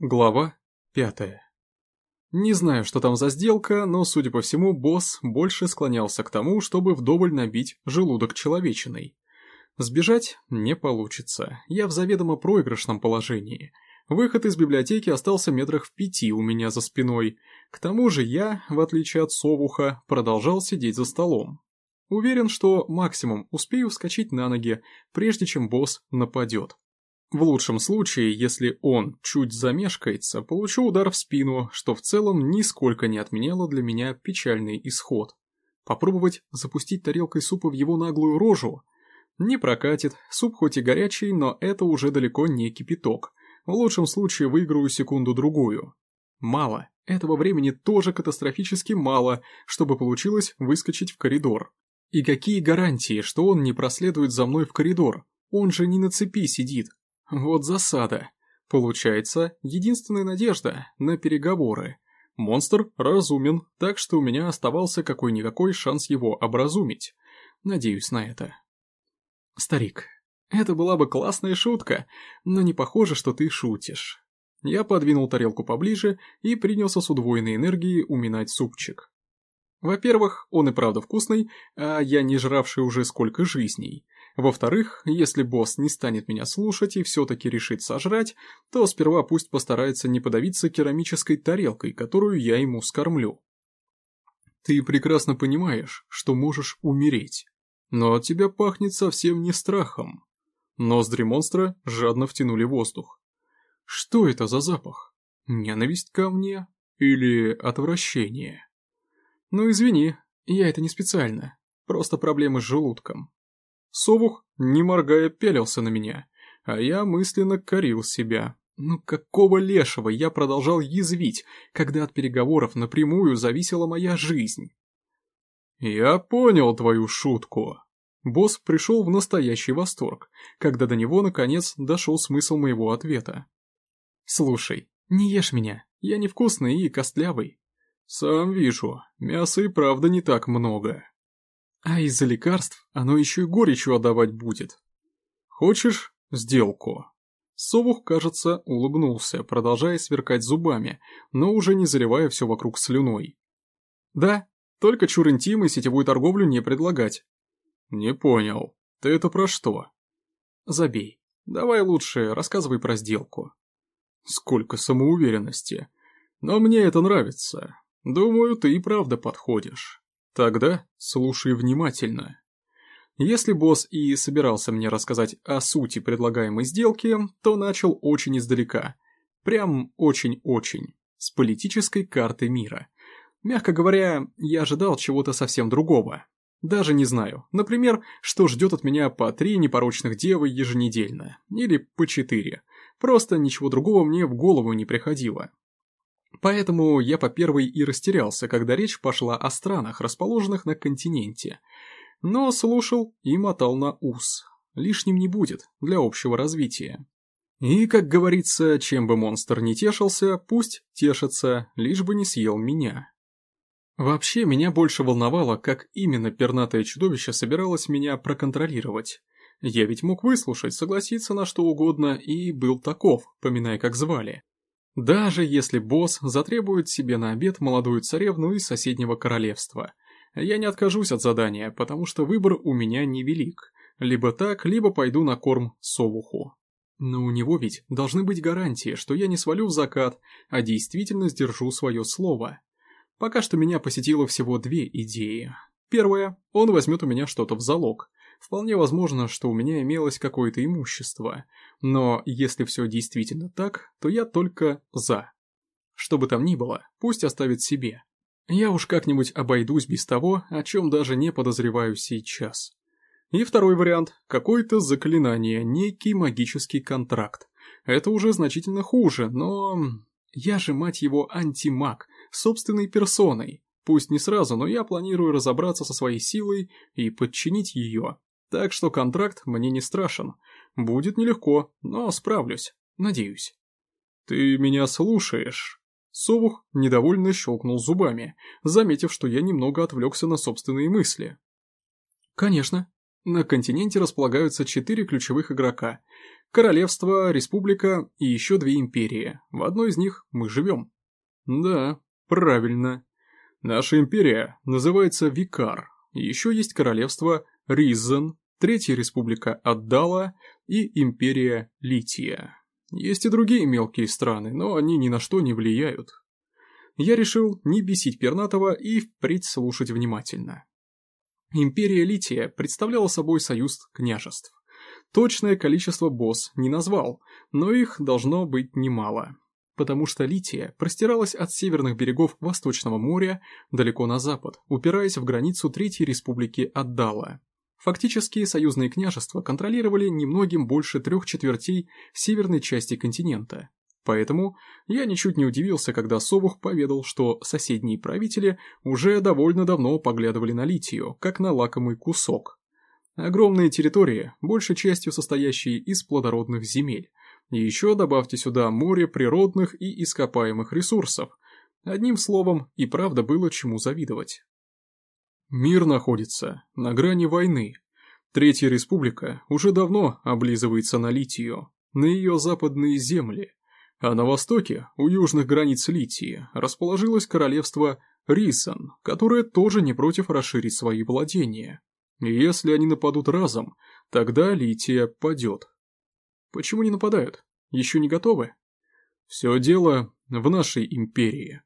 Глава пятая. Не знаю, что там за сделка, но, судя по всему, босс больше склонялся к тому, чтобы вдоволь набить желудок человечиной. Сбежать не получится, я в заведомо проигрышном положении. Выход из библиотеки остался метрах в пяти у меня за спиной. К тому же я, в отличие от совуха, продолжал сидеть за столом. Уверен, что максимум успею вскочить на ноги, прежде чем босс нападет. В лучшем случае, если он чуть замешкается, получу удар в спину, что в целом нисколько не отменяло для меня печальный исход. Попробовать запустить тарелкой супа в его наглую рожу? Не прокатит, суп хоть и горячий, но это уже далеко не кипяток. В лучшем случае выиграю секунду-другую. Мало, этого времени тоже катастрофически мало, чтобы получилось выскочить в коридор. И какие гарантии, что он не проследует за мной в коридор? Он же не на цепи сидит, вот засада. Получается, единственная надежда на переговоры. Монстр разумен, так что у меня оставался какой-никакой шанс его образумить. Надеюсь на это. Старик, это была бы классная шутка, но не похоже, что ты шутишь. Я подвинул тарелку поближе и принялся с удвоенной энергией уминать супчик. Во-первых, он и правда вкусный, а я не жравший уже сколько жизней. Во-вторых, если босс не станет меня слушать и все-таки решит сожрать, то сперва пусть постарается не подавиться керамической тарелкой, которую я ему скормлю. Ты прекрасно понимаешь, что можешь умереть, но от тебя пахнет совсем не страхом. Ноздри монстра жадно втянули воздух. Что это за запах? Ненависть ко мне или отвращение? Ну извини, я это не специально, просто проблемы с желудком. Совух, не моргая, пялился на меня, а я мысленно корил себя. Ну какого лешего я продолжал язвить, когда от переговоров напрямую зависела моя жизнь? Я понял твою шутку. Босс пришел в настоящий восторг, когда до него наконец дошел смысл моего ответа. Слушай, не ешь меня, я невкусный и костлявый. Сам вижу, мяса и правда не так много. А из-за лекарств оно еще и горечью отдавать будет. Хочешь сделку? Совух, кажется, улыбнулся, продолжая сверкать зубами, но уже не заливая все вокруг слюной. Да, только чур интим и сетевую торговлю не предлагать. Не понял. Ты это про что? Забей. Давай лучше рассказывай про сделку. Сколько самоуверенности. Но мне это нравится. Думаю, ты и правда подходишь. Тогда слушай внимательно. Если босс и собирался мне рассказать о сути предлагаемой сделки, то начал очень издалека. Прям очень-очень. С политической карты мира. Мягко говоря, я ожидал чего-то совсем другого. Даже не знаю, например, что ждет от меня по три непорочных девы еженедельно. Или по четыре. Просто ничего другого мне в голову не приходило. Поэтому я по первой и растерялся, когда речь пошла о странах, расположенных на континенте. Но слушал и мотал на ус. Лишним не будет для общего развития. И, как говорится, чем бы монстр не тешился, пусть тешится, лишь бы не съел меня. Вообще, меня больше волновало, как именно пернатое чудовище собиралось меня проконтролировать. Я ведь мог выслушать, согласиться на что угодно и был таков, поминая как звали. Даже если босс затребует себе на обед молодую царевну из соседнего королевства. Я не откажусь от задания, потому что выбор у меня невелик. Либо так, либо пойду на корм совуху. Но у него ведь должны быть гарантии, что я не свалю в закат, а действительно сдержу свое слово. Пока что меня посетило всего две идеи. Первая, он возьмет у меня что-то в залог. Вполне возможно, что у меня имелось какое-то имущество, но если все действительно так, то я только «за». Что бы там ни было, пусть оставит себе. Я уж как-нибудь обойдусь без того, о чем даже не подозреваю сейчас. И второй вариант – какое-то заклинание, некий магический контракт. Это уже значительно хуже, но... Я же, мать его, антимаг, собственной персоной. Пусть не сразу, но я планирую разобраться со своей силой и подчинить ее. Так что контракт мне не страшен. Будет нелегко, но справлюсь, надеюсь. Ты меня слушаешь? Совух недовольно щелкнул зубами, заметив, что я немного отвлекся на собственные мысли. Конечно. На континенте располагаются четыре ключевых игрока. Королевство, республика и еще две империи. В одной из них мы живем. Да, правильно. Наша империя называется Викар. Еще есть королевство Ризен, Третья республика Аддала и империя Лития. Есть и другие мелкие страны, но они ни на что не влияют. Я решил не бесить Пернатова и впредь слушать внимательно. Империя Лития представляла собой союз княжеств. Точное количество босс не назвал, но их должно быть немало. Потому что Лития простиралась от северных берегов Восточного моря далеко на запад, упираясь в границу Третьей республики Аддала. Фактически союзные княжества контролировали немногим больше трех четвертей северной части континента. Поэтому я ничуть не удивился, когда Совух поведал, что соседние правители уже довольно давно поглядывали на Литию, как на лакомый кусок. Огромные территории, большей частью состоящие из плодородных земель. И еще добавьте сюда море природных и ископаемых ресурсов. Одним словом, и правда было чему завидовать. Мир находится на грани войны. Третья республика уже давно облизывается на Литию, на ее западные земли, а на востоке, у южных границ Литии, расположилось королевство Рисан, которое тоже не против расширить свои владения. Если они нападут разом, тогда Лития падет. Почему не нападают? Еще не готовы? Все дело в нашей империи.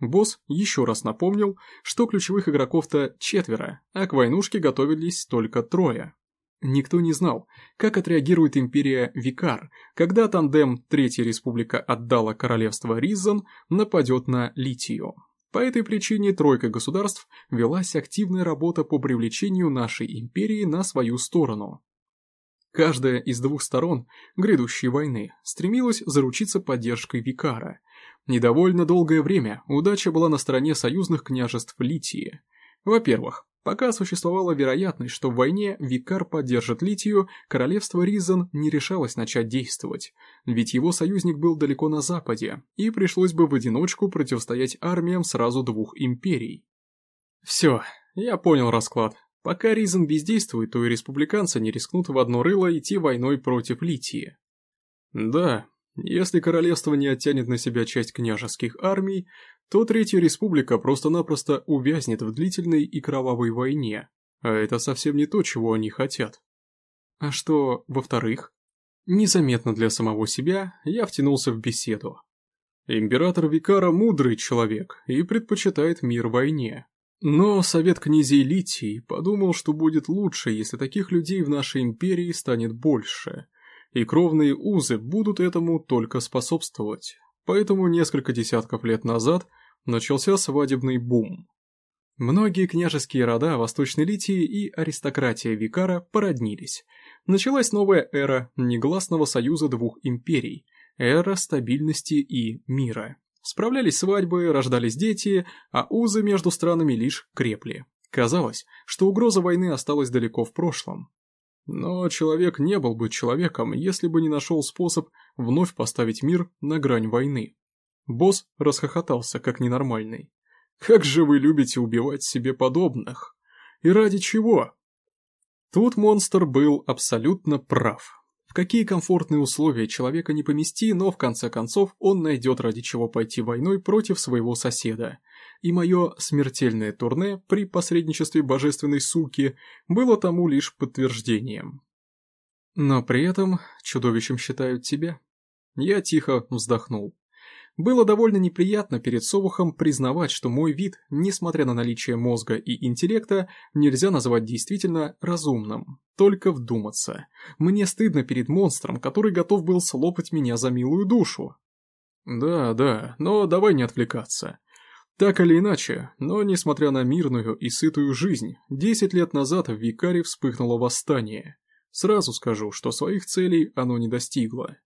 Босс еще раз напомнил, что ключевых игроков-то четверо, а к войнушке готовились только трое. Никто не знал, как отреагирует империя Викар, когда тандем Третья Республика отдала королевство Ризан нападет на Литию. По этой причине тройка государств велась активная работа по привлечению нашей империи на свою сторону. Каждая из двух сторон грядущей войны стремилась заручиться поддержкой Викара, Недовольно долгое время удача была на стороне союзных княжеств Литии. Во-первых, пока существовала вероятность, что в войне Викар поддержит Литию, королевство Ризан не решалось начать действовать, ведь его союзник был далеко на западе, и пришлось бы в одиночку противостоять армиям сразу двух империй. Все, я понял расклад. Пока Ризан бездействует, то и республиканцы не рискнут в одно рыло идти войной против Литии. Да, если королевство не оттянет на себя часть княжеских армий, то Третья Республика просто-напросто увязнет в длительной и кровавой войне, а это совсем не то, чего они хотят. А что, во-вторых? Незаметно для самого себя я втянулся в беседу. Император Викара мудрый человек и предпочитает мир войне. Но совет князей Литии подумал, что будет лучше, если таких людей в нашей империи станет больше – и кровные узы будут этому только способствовать. Поэтому несколько десятков лет назад начался свадебный бум. Многие княжеские рода Восточной Литии и аристократия Викара породнились. Началась новая эра негласного союза двух империй, эра стабильности и мира. Справлялись свадьбы, рождались дети, а узы между странами лишь крепли. Казалось, что угроза войны осталась далеко в прошлом. Но человек не был бы человеком, если бы не нашел способ вновь поставить мир на грань войны. Босс расхохотался, как ненормальный. «Как же вы любите убивать себе подобных? И ради чего?» Тут монстр был абсолютно прав какие комфортные условия человека не помести, но в конце концов он найдет ради чего пойти войной против своего соседа. И мое смертельное турне при посредничестве божественной суки было тому лишь подтверждением. Но при этом чудовищем считают тебя. Я тихо вздохнул. Было довольно неприятно перед Совухом признавать, что мой вид, несмотря на наличие мозга и интеллекта, нельзя называть действительно разумным. Только вдуматься. Мне стыдно перед монстром, который готов был слопать меня за милую душу. Да, да, но давай не отвлекаться. Так или иначе, но несмотря на мирную и сытую жизнь, 10 лет назад в Викаре вспыхнуло восстание. Сразу скажу, что своих целей оно не достигло.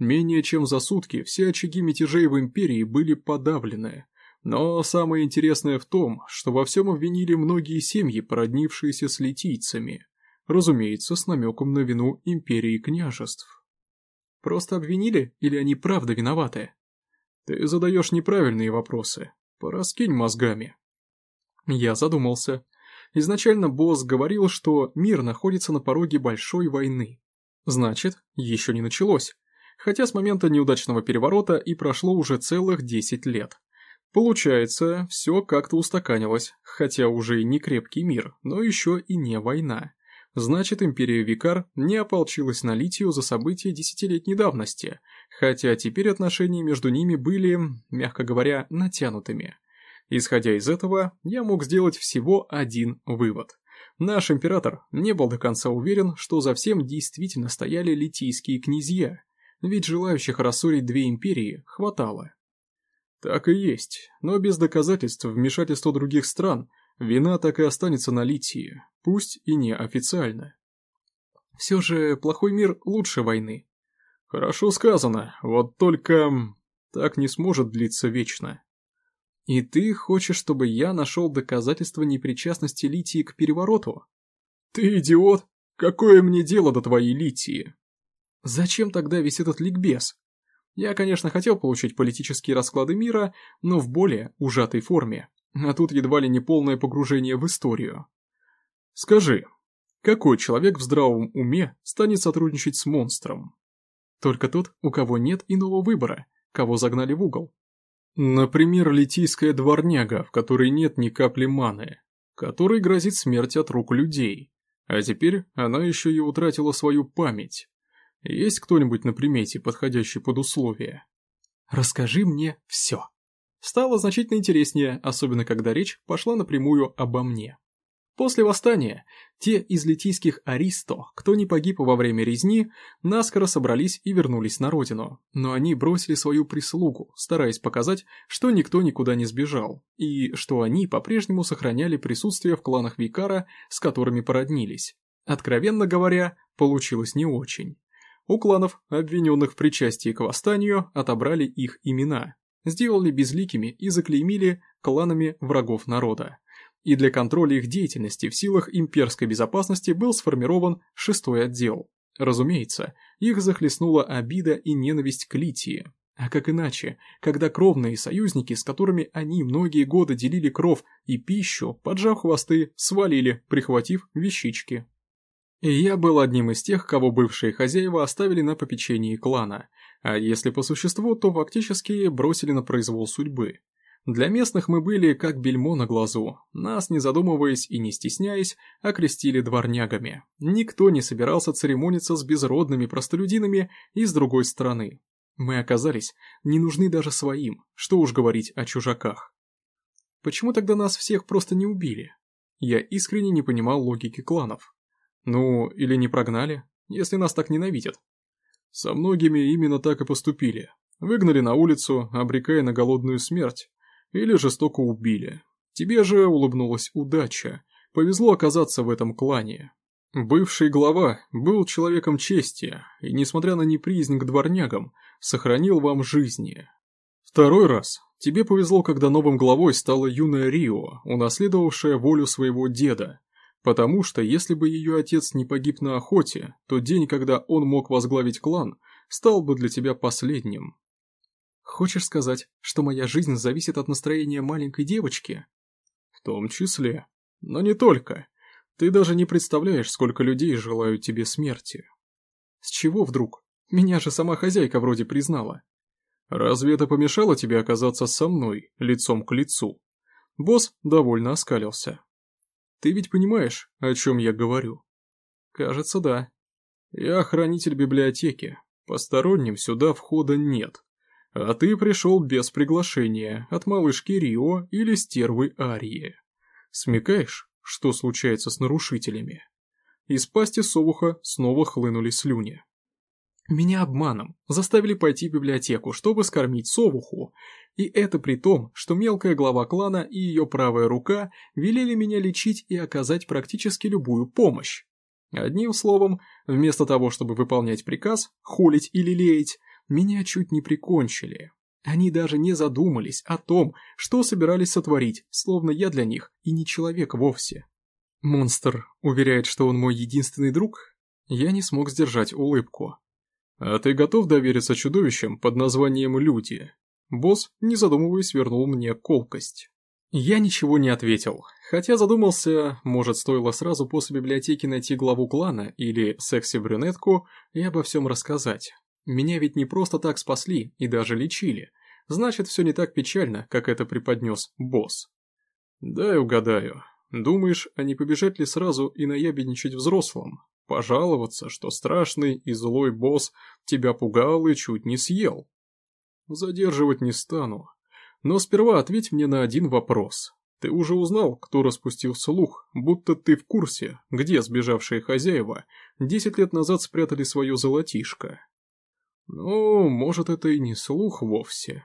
Менее чем за сутки все очаги мятежей в Империи были подавлены. Но самое интересное в том, что во всем обвинили многие семьи, породнившиеся с литийцами. Разумеется, с намеком на вину Империи княжеств. Просто обвинили или они правда виноваты? Ты задаешь неправильные вопросы. Пораскинь мозгами. Я задумался. Изначально босс говорил, что мир находится на пороге большой войны. Значит, еще не началось. Хотя с момента неудачного переворота и прошло уже целых 10 лет. Получается, все как-то устаканилось, хотя уже и не крепкий мир, но еще и не война. Значит, империя Викар не ополчилась на Литию за события десятилетней давности, хотя теперь отношения между ними были, мягко говоря, натянутыми. Исходя из этого, я мог сделать всего один вывод. Наш император не был до конца уверен, что за всем действительно стояли литийские князья, ведь желающих рассорить две империи хватало. Так и есть, но без доказательств вмешательства других стран вина так и останется на Литии, пусть и не официально. Все же плохой мир лучше войны. Хорошо сказано, вот только так не сможет длиться вечно. И ты хочешь, чтобы я нашел доказательства непричастности Литии к перевороту? Ты идиот! Какое мне дело до твоей Литии? Зачем тогда весь этот ликбез? Я, конечно, хотел получить политические расклады мира, но в более ужатой форме. А тут едва ли не полное погружение в историю. Скажи, какой человек в здравом уме станет сотрудничать с монстром? Только тот, у кого нет иного выбора, кого загнали в угол. Например, литийская дворняга, в которой нет ни капли маны, которой грозит смерть от рук людей. А теперь она еще и утратила свою память. Есть кто-нибудь на примете, подходящий под условия? Расскажи мне все. Стало значительно интереснее, особенно когда речь пошла напрямую обо мне. После восстания, те из литийских аристо, кто не погиб во время резни, наскоро собрались и вернулись на родину, но они бросили свою прислугу, стараясь показать, что никто никуда не сбежал, и что они по-прежнему сохраняли присутствие в кланах Викара, с которыми породнились. Откровенно говоря, получилось не очень. У кланов, обвиненных в причастии к восстанию, отобрали их имена, сделали безликими и заклеймили кланами врагов народа и для контроля их деятельности в силах имперской безопасности был сформирован шестой отдел. Разумеется, их захлестнула обида и ненависть к Литии. А как иначе, когда кровные союзники, с которыми они многие годы делили кров и пищу, поджав хвосты, свалили, прихватив вещички. И я был одним из тех, кого бывшие хозяева оставили на попечении клана, а если по существу, то фактически бросили на произвол судьбы. Для местных мы были как бельмо на глазу, нас, не задумываясь и не стесняясь, окрестили дворнягами. Никто не собирался церемониться с безродными простолюдинами из другой страны. Мы оказались не нужны даже своим, что уж говорить о чужаках. Почему тогда нас всех просто не убили? Я искренне не понимал логики кланов. Ну, или не прогнали, если нас так ненавидят. Со многими именно так и поступили. Выгнали на улицу, обрекая на голодную смерть, или жестоко убили. Тебе же улыбнулась удача, повезло оказаться в этом клане. Бывший глава был человеком чести и, несмотря на неприязнь к дворнягам, сохранил вам жизни. Второй раз тебе повезло, когда новым главой стала юная Рио, унаследовавшая волю своего деда, потому что если бы ее отец не погиб на охоте, то день, когда он мог возглавить клан, стал бы для тебя последним. Хочешь сказать, что моя жизнь зависит от настроения маленькой девочки? В том числе. Но не только. Ты даже не представляешь, сколько людей желают тебе смерти. С чего вдруг? Меня же сама хозяйка вроде признала. Разве это помешало тебе оказаться со мной, лицом к лицу? Босс довольно оскалился. Ты ведь понимаешь, о чем я говорю? Кажется, да. Я хранитель библиотеки. Посторонним сюда входа нет. А ты пришел без приглашения от малышки Рио или стервы Арии. Смекаешь, что случается с нарушителями? Из пасти совуха снова хлынули слюни. Меня обманом заставили пойти в библиотеку, чтобы скормить совуху, и это при том, что мелкая глава клана и ее правая рука велели меня лечить и оказать практически любую помощь. Одним словом, вместо того, чтобы выполнять приказ, холить или леять, меня чуть не прикончили. Они даже не задумались о том, что собирались сотворить, словно я для них и не человек вовсе. Монстр уверяет, что он мой единственный друг? Я не смог сдержать улыбку. «А ты готов довериться чудовищам под названием «люди»?» Босс, не задумываясь, вернул мне колкость. Я ничего не ответил, Хотя задумался, может, стоило сразу после библиотеки найти главу клана или секси-брюнетку и обо всем рассказать. Меня ведь не просто так спасли и даже лечили. Значит, все не так печально, как это преподнес босс. Дай угадаю. Думаешь, а не побежать ли сразу и наябедничать взрослым? Пожаловаться, что страшный и злой босс тебя пугал и чуть не съел? Задерживать не стану. Но сперва ответь мне на один вопрос. Ты уже узнал, кто распустил слух, будто ты в курсе, где сбежавшие хозяева десять лет назад спрятали свое золотишко. Ну, может, это и не слух вовсе.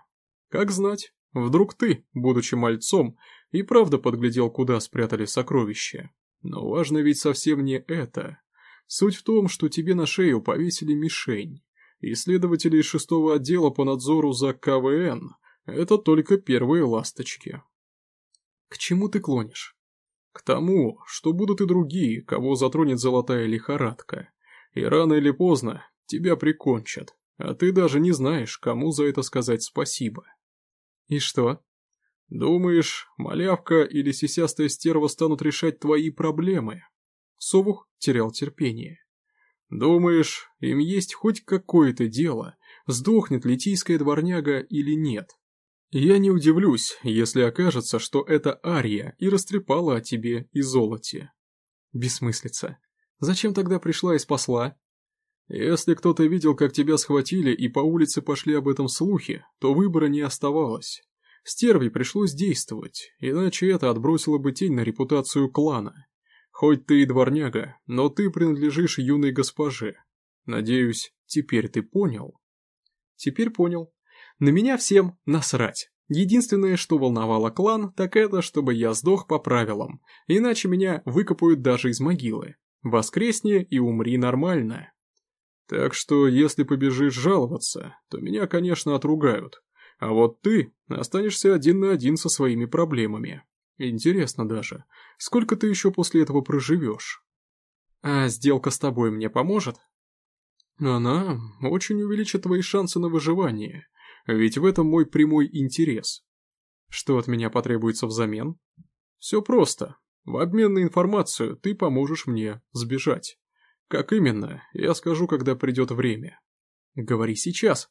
Как знать, вдруг ты, будучи мальцом, и правда подглядел, куда спрятали сокровища. Но важно ведь совсем не это. Суть в том, что тебе на шею повесили мишень. Исследователи из шестого отдела по надзору за КВН – это только первые ласточки. К чему ты клонишь? К тому, что будут и другие, кого затронет золотая лихорадка. И рано или поздно тебя прикончат, а ты даже не знаешь, кому за это сказать спасибо. И что? Думаешь, малявка или сисястая стерва станут решать твои проблемы? Совух терял терпение. Думаешь, им есть хоть какое-то дело, сдохнет литийская дворняга или нет? Я не удивлюсь, если окажется, что это Ария и растрепала о тебе и золоте. Бессмыслица. Зачем тогда пришла и спасла? Если кто-то видел, как тебя схватили и по улице пошли об этом слухи, то выбора не оставалось. Стерви пришлось действовать, иначе это отбросило бы тень на репутацию клана. Хоть ты и дворняга, но ты принадлежишь юной госпоже. Надеюсь, теперь ты понял? Теперь понял. На меня всем насрать. Единственное, что волновало клан, так это, чтобы я сдох по правилам, иначе меня выкопают даже из могилы. Воскресни и умри нормально. Так что, если побежишь жаловаться, то меня, конечно, отругают. А вот ты останешься один на один со своими проблемами. Интересно даже, сколько ты еще после этого проживешь? А сделка с тобой мне поможет? Она очень увеличит твои шансы на выживание, ведь в этом мой прямой интерес. Что от меня потребуется взамен? Все просто. В обмен на информацию ты поможешь мне сбежать. Как именно, я скажу, когда придет время. Говори сейчас.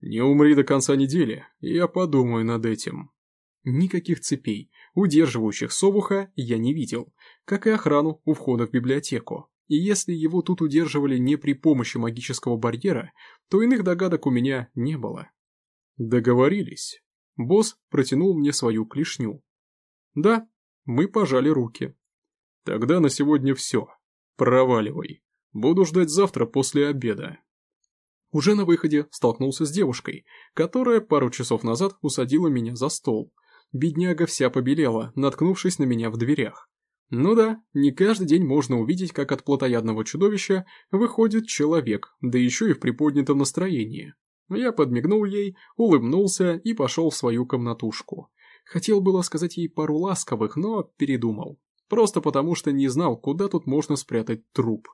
Не умри до конца недели, я подумаю над этим. Никаких цепей, удерживающих совуха, я не видел, как и охрану у входа в библиотеку. И если его тут удерживали не при помощи магического барьера, то иных догадок у меня не было. Договорились. Босс протянул мне свою клешню. Да, мы пожали руки. Тогда на сегодня все. Проваливай. Буду ждать завтра после обеда. Уже на выходе столкнулся с девушкой, которая пару часов назад усадила меня за стол. Бедняга вся побелела, наткнувшись на меня в дверях. Ну да, не каждый день можно увидеть, как от плотоядного чудовища выходит человек, да еще и в приподнятом настроении. Я подмигнул ей, улыбнулся и пошел в свою комнатушку. Хотел было сказать ей пару ласковых, но передумал. Просто потому, что не знал, куда тут можно спрятать труп.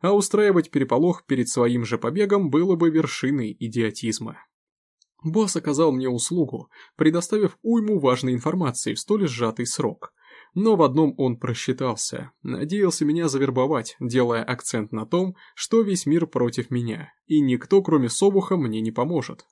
А устраивать переполох перед своим же побегом было бы вершиной идиотизма. Босс оказал мне услугу, предоставив уйму важной информации в столь сжатый срок. Но в одном он просчитался, надеялся меня завербовать, делая акцент на том, что весь мир против меня, и никто, кроме Собуха, мне не поможет.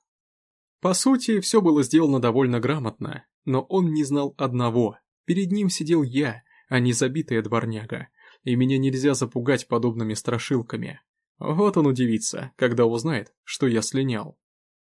По сути, все было сделано довольно грамотно, но он не знал одного. Перед ним сидел я, а не забитая дворняга, и меня нельзя запугать подобными страшилками. Вот он удивится, когда узнает, что я слинял.